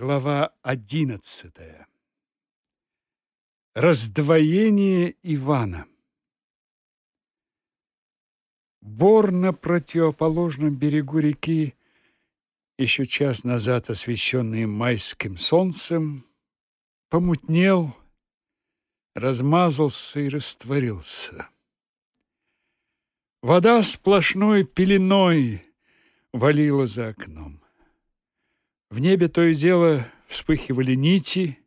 Глава одиннадцатая. Раздвоение Ивана. Бор на противоположном берегу реки, еще час назад освещенный майским солнцем, помутнел, размазался и растворился. Вода сплошной пеленой валила за окном. В небе то и дело вспыхивали нити,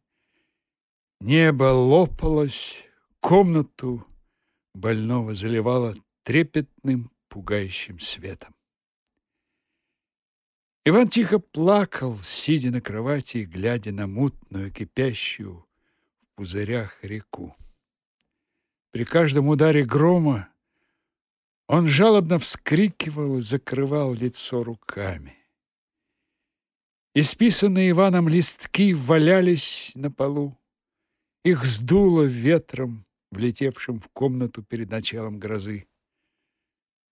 небо лопалось, комнату больного заливало трепетным, пугающим светом. Иван тихо плакал, сидя на кровати и глядя на мутную, кипящую в пузырях реку. При каждом ударе грома он жалобно вскрикивал и закрывал лицо руками. Исписанные Иваном листки валялись на полу. Их сдуло ветром, влетевшим в комнату перед началом грозы.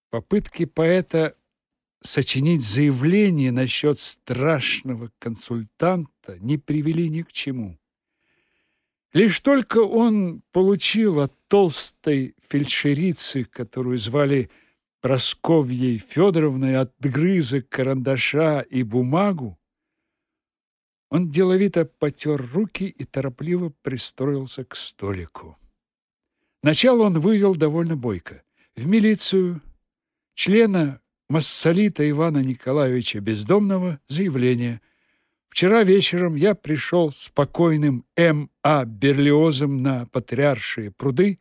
Попытки поэта сочинить заявление насчет страшного консультанта не привели ни к чему. Лишь только он получил от толстой фельдшерицы, которую звали Просковьей Федоровной, отгрызок карандаша и бумагу, он деловито потер руки и торопливо пристроился к столику. Начало он вывел довольно бойко. В милицию члена массолита Ивана Николаевича Бездомного заявление. Вчера вечером я пришел с покойным М.А. Берлиозом на Патриаршие пруды,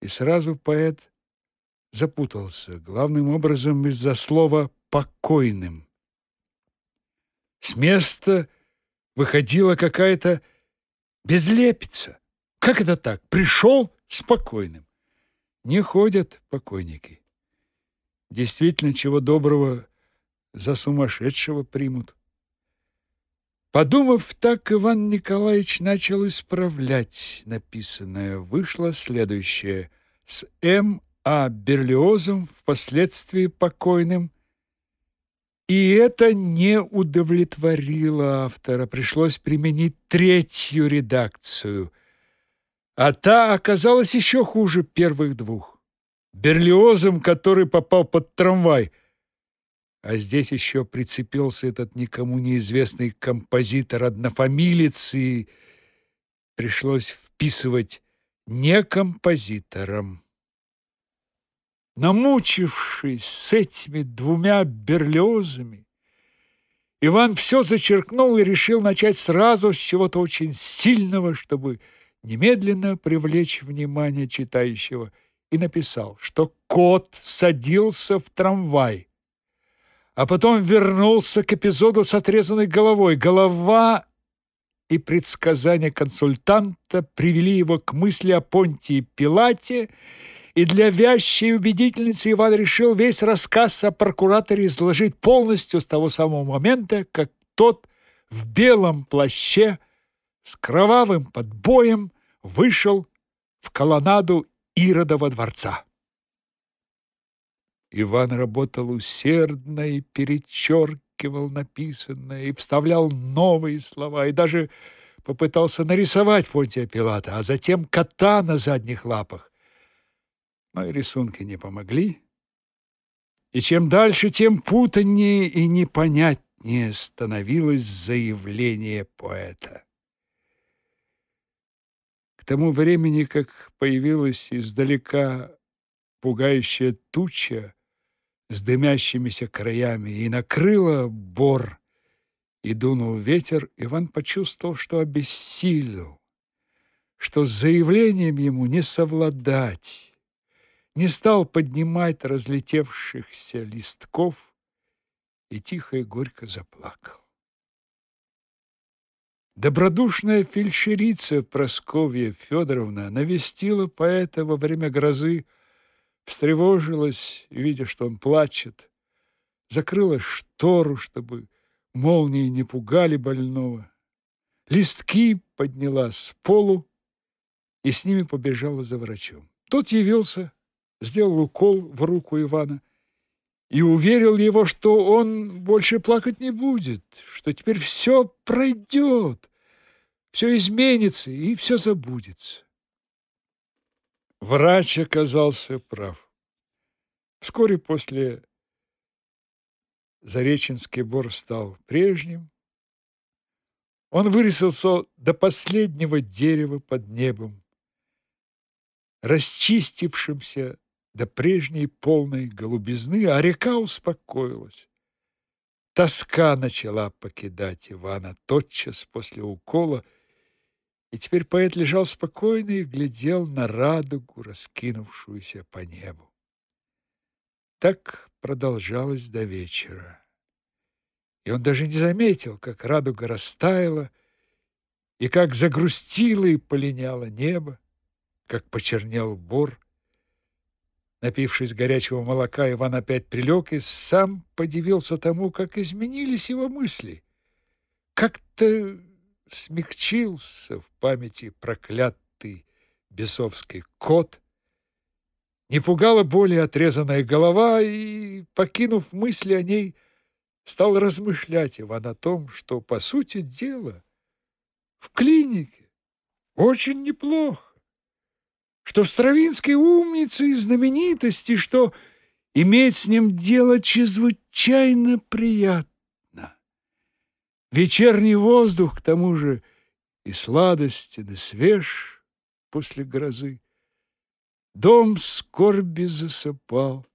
и сразу поэт запутался, главным образом из-за слова «покойным». С места выходила какая-то безлепица. Как это так? Пришел спокойным. Не ходят покойники. Действительно, чего доброго, за сумасшедшего примут. Подумав так, Иван Николаевич начал исправлять написанное. Вышло следующее. С М. А. Берлиозом, впоследствии покойным, и это не удовлетворило автора. Пришлось применить третью редакцию. А та оказалась еще хуже первых двух. Берлиозом, который попал под трамвай. А здесь еще прицепился этот никому неизвестный композитор-однофамилец, и пришлось вписывать не композитором. Намучившись с этими двумя берлиозами, Иван все зачеркнул и решил начать сразу с чего-то очень сильного, чтобы немедленно привлечь внимание читающего, и написал, что кот садился в трамвай, а потом вернулся к эпизоду с отрезанной головой. Голова и предсказания консультанта привели его к мысли о Понтии Пилате и для вящей убедительности Иван решил весь рассказ о прокураторе изложить полностью с того самого момента, как тот в белом плаще с кровавым подбоем вышел в колоннаду Иродова дворца. Иван работал усердно и перечеркивал написанное, и вставлял новые слова, и даже попытался нарисовать Понтия Пилата, а затем кота на задних лапах. Мои рисунки не помогли. И чем дальше, тем путаннее и непонятнее становилось заявление поэта. К тому времени, как появилась издалека пугающая туча с дымящимися краями и накрыла бор, и дунул ветер, Иван почувствовал, что обессилел, что с заявлением ему не совладать не стал поднимать разлетевшихся листков и тихо и горько заплакал. Добродушная фельдшерица Просковья Федоровна навестила поэта во время грозы, встревожилась, видя, что он плачет, закрыла штору, чтобы молнии не пугали больного. Листки подняла с полу и с ними побежала за врачом. Тот явился, сделал укол в руку Ивана и уверил его, что он больше плакать не будет, что теперь все пройдет, все изменится и все забудется. Врач оказался прав. Вскоре после Зареченский бор стал прежним. Он вырисался до последнего дерева под небом, расчистившимся до прежней полной голубизны, а река успокоилась. Тоска начала покидать Ивана тотчас после укола, и теперь поэт лежал спокойно и глядел на радугу, раскинувшуюся по небу. Так продолжалось до вечера. И он даже не заметил, как радуга растаяла, и как загрустило и полиняло небо, как почернел бор. Напившись горячего молока, Иван опять прилег и сам подивился тому, как изменились его мысли. Как-то смягчился в памяти проклятый бесовский кот, не пугала более отрезанная голова, и, покинув мысли о ней, стал размышлять Иван о том, что, по сути дела, в клинике очень неплохо что Стравинский умница и знаменитости, что иметь с ним дело чрезвычайно приятно. Вечерний воздух, к тому же, и сладости, да свеж после грозы. Дом скорби засыпал.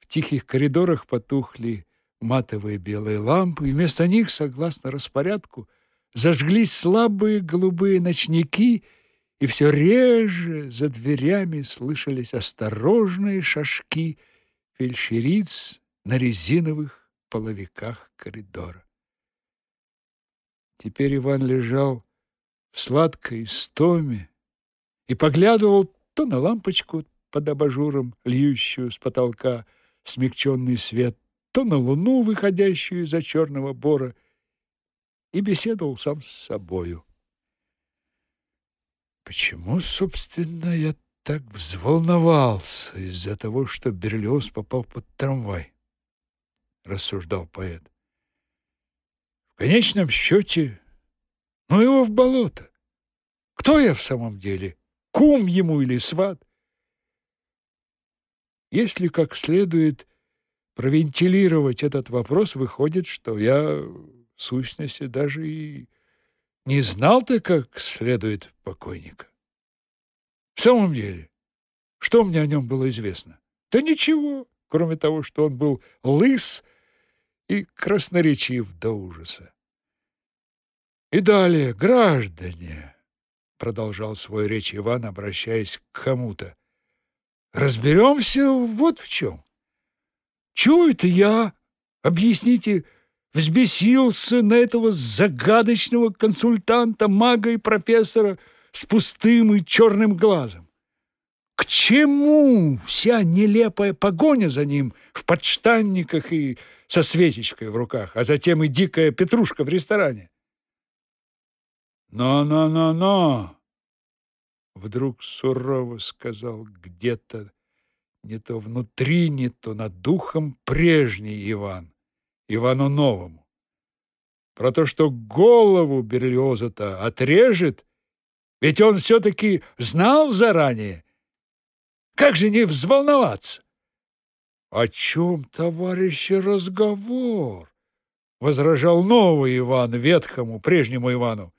В тихих коридорах потухли матовые белые лампы, и вместо них, согласно распорядку, зажглись слабые голубые ночники — и все реже за дверями слышались осторожные шажки фельдшериц на резиновых половиках коридора. Теперь Иван лежал в сладкой стоме и поглядывал то на лампочку под абажуром, льющую с потолка смягченный свет, то на луну, выходящую из-за черного бора, и беседовал сам с собою. Почему, собственно, я так взволновался из-за того, что Берлиоз попал под трамвай? Рассуждал поэт. В конечном счете, ну его в болото. Кто я в самом деле? Кум ему или сват? Если как следует провентилировать этот вопрос, выходит, что я в сущности даже и не знал ты, как следует покойника? В самом деле, что мне о нем было известно? Да ничего, кроме того, что он был лыс и красноречив до ужаса. И далее, граждане, продолжал свою речь Иван, обращаясь к кому-то, разберемся вот в чем. Чего это я? Объясните, взбесился на этого загадочного консультанта, мага и профессора с пустым и черным глазом. К чему вся нелепая погоня за ним в подштанниках и со свечечкой в руках, а затем и дикая петрушка в ресторане? «Но-но-но-но!» Вдруг сурово сказал где-то не то внутри, не то над духом прежний Иван. Ивану Новому. Про то, что голову Берлиоза-то отрежет, ведь он все-таки знал заранее. Как же не взволноваться? О чем, товарищи, разговор? Возражал новый Иван ветхому, прежнему Ивану.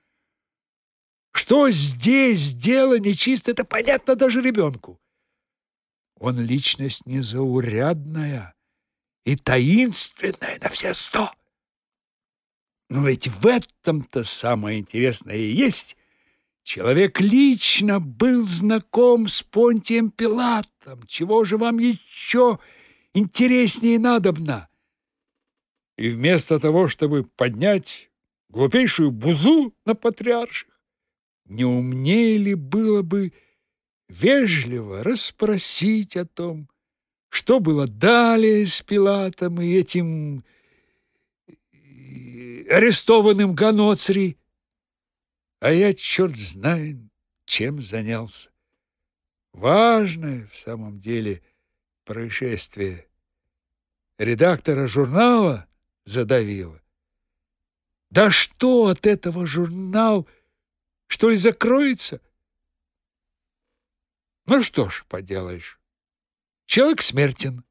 Что здесь дело нечисто, это понятно даже ребенку. Он личность незаурядная, и таинственное на все сто. Но ведь в этом-то самое интересное и есть. Человек лично был знаком с Понтием Пилатом. Чего же вам еще интереснее надобно? И вместо того, чтобы поднять глупейшую бузу на патриарших, не умнее ли было бы вежливо расспросить о том, что было далее с Пилатом и этим арестованным Ганоцри? А я, черт знает, чем занялся. Важное в самом деле происшествие. редактора журнала задавило. Да что от этого журнал, что ли, закроется? Ну что ж, поделаешь. Человек смертен.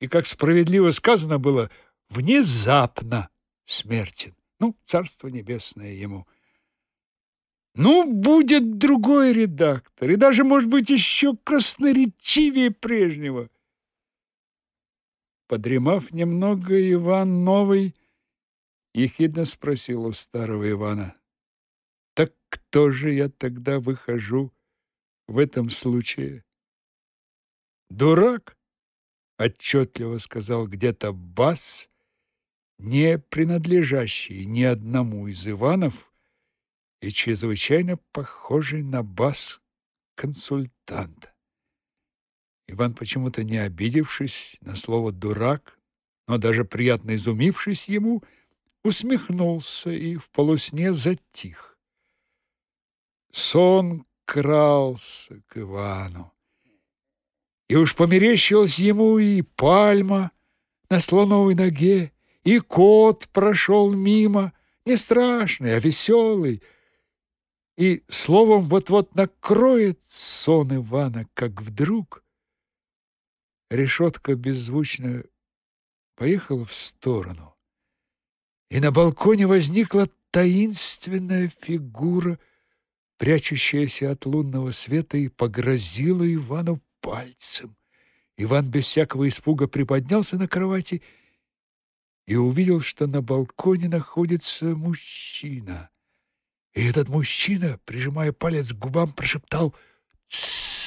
И, как справедливо сказано было, внезапно смертен. Ну, царство небесное ему. Ну, будет другой редактор, и даже, может быть, еще красноречивее прежнего. Подремав немного, Иван Новый ехидно спросил у старого Ивана. Так кто же я тогда выхожу в этом случае? Дурак, отчетливо сказал где-то бас, не принадлежащий ни одному из Иванов и чрезвычайно похожий на бас консультанта. Иван, почему-то не обидевшись на слово «дурак», но даже приятно изумившись ему, усмехнулся и в полусне затих. Сон крался к Ивану. И уж померещилась ему и пальма на слоновой ноге, и кот прошел мимо, не страшный, а веселый, и словом вот-вот накроет сон Ивана, как вдруг решетка беззвучно поехала в сторону, и на балконе возникла таинственная фигура, прячущаяся от лунного света, и погрозила Ивану пальцем. Иван без всякого испуга приподнялся на кровати и увидел, что на балконе находится мужчина. И этот мужчина, прижимая палец к губам, прошептал «Тссс».